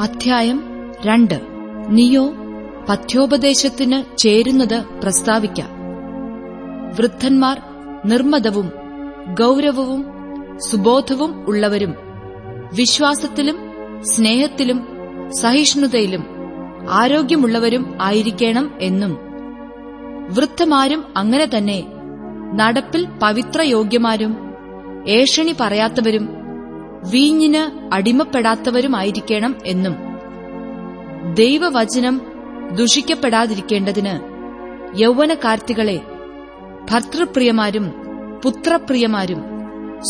അധ്യായം രണ്ട്. നിയോ പഥ്യോപദേശത്തിന് ചേരുന്നത് പ്രസ്താവിക്ക. വൃദ്ധന്മാർ നിർമ്മതവും ഗൌരവവും സുബോധവും ഉള്ളവരും വിശ്വാസത്തിലും സ്നേഹത്തിലും സഹിഷ്ണുതയിലും ആരോഗ്യമുള്ളവരും ആയിരിക്കണം എന്നും. വൃദ്ധമാരും അങ്ങനെ തന്നെ നടപ്പിൽ പവിത്രയോഗ്യമാരും ഏഷണി പറയാത്തവരും വീഞ്ഞിന് അടിമപ്പെടാത്തവരുമായിരിക്കണം എന്നും. ദൈവവചനം ദുഷിക്കപ്പെടാതിരിക്കേണ്ടതിന് യൗവനകാർത്തികളെ ഭർത്തൃപ്രിയമാരും പുത്രപ്രിയമാരും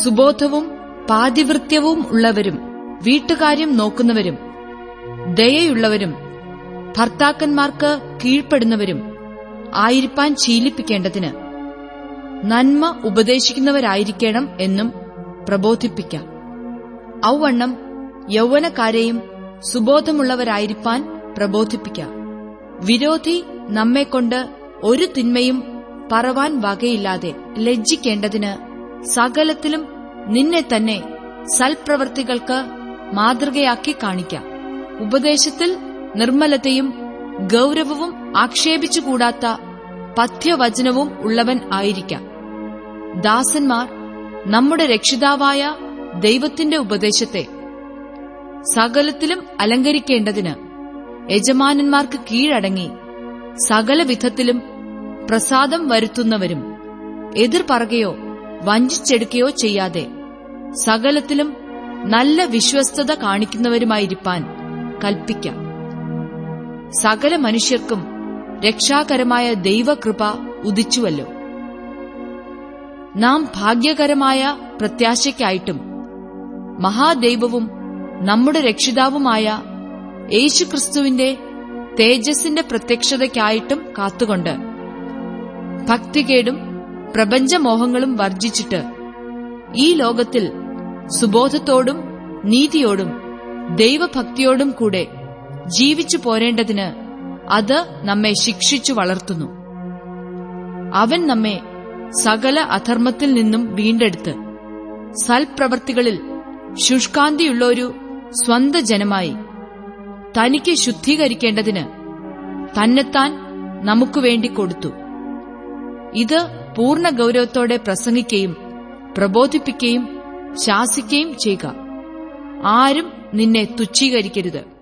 സുബോധവും പാതിവൃത്യവും ഉള്ളവരും വീട്ടുകാര്യം നോക്കുന്നവരും ദയയുള്ളവരും ഭർത്താക്കന്മാർക്ക് കീഴ്പ്പെടുന്നവരും ആയിരിപ്പാൻ ശീലിപ്പിക്കേണ്ടതിന് നന്മ ഉപദേശിക്കുന്നവരായിരിക്കണം എന്നും പ്രബോധിപ്പിക്കാം. ഔവണ്ണം യൗവനക്കാരെയും സുബോധമുള്ളവരായിരിക്കാൻ പ്രബോധിപ്പിക്കാം. വിരോധി നമ്മെക്കൊണ്ട് ഒരു തിന്മയും പറവാൻ വകയില്ലാതെ ലജ്ജിക്കേണ്ടതിന് സകലത്തിലും നിന്നെ തന്നെ സൽപ്രവർത്തികൾക്ക് മാതൃകയാക്കി കാണിക്കാം. ഉപദേശത്തിൽ നിർമ്മലതയും ഗൌരവവും ആക്ഷേപിച്ചുകൂടാത്ത പഥ്യവചനവും ഉള്ളവൻ ആയിരിക്കാം. ദാസന്മാർ നമ്മുടെ രക്ഷിതാവായ ദൈവത്തിന്റെ ഉപദേശത്തെ സകലത്തിലും അലങ്കരിക്കേണ്ടതിന് യജമാനന്മാർക്ക് കീഴടങ്ങി സകല വിധത്തിലും പ്രസാദം വരുത്തുന്നവരും എതിർ പറയുകയോ വഞ്ചിച്ചെടുക്കുകയോ ചെയ്യാതെ സകലത്തിലും നല്ല വിശ്വസ്തത കാണിക്കുന്നവരുമായിരിക്കാൻ കൽപ്പിക്കാം. സകല മനുഷ്യർക്കും രക്ഷാകരമായ ദൈവകൃപ ഉദിച്ചുവല്ലോ. നാം ഭാഗ്യകരമായ പ്രത്യാശയ്ക്കായിട്ടും മഹാദൈവവും നമ്മുടെ രക്ഷിതാവുമായ യേശുക്രിസ്തുവിന്റെ തേജസ്സിന്റെ പ്രത്യക്ഷതയ്ക്കായിട്ടും കാത്തുകൊണ്ട് ഭക്തികേടും പ്രപഞ്ചമോഹങ്ങളും വർജിച്ചിട്ട് ഈ ലോകത്തിൽ സുബോധത്തോടും നീതിയോടും ദൈവഭക്തിയോടും കൂടെ ജീവിച്ചു പോരേണ്ടതിന് അത് നമ്മെ ശിക്ഷിച്ചു വളർത്തുന്നു. അവൻ നമ്മെ സകല അധർമ്മത്തിൽ നിന്നും വീണ്ടെടുത്ത് സൽപ്രവർത്തികളിൽ ശുഷ്കാന്തിയുള്ളൊരു സ്വന്ത ജനമായി തനിക്ക് ശുദ്ധീകരിക്കേണ്ടതിന് തന്നെത്താൻ നമുക്കുവേണ്ടി കൊടുത്തു. ഇത് പൂർണ ഗൗരവത്തോടെ പ്രസംഗിക്കുകയും പ്രബോധിപ്പിക്കുകയും ശാസിക്കുകയും ചെയ്യുക. ആരും നിന്നെ തുച്ഛീകരിക്കരുത്.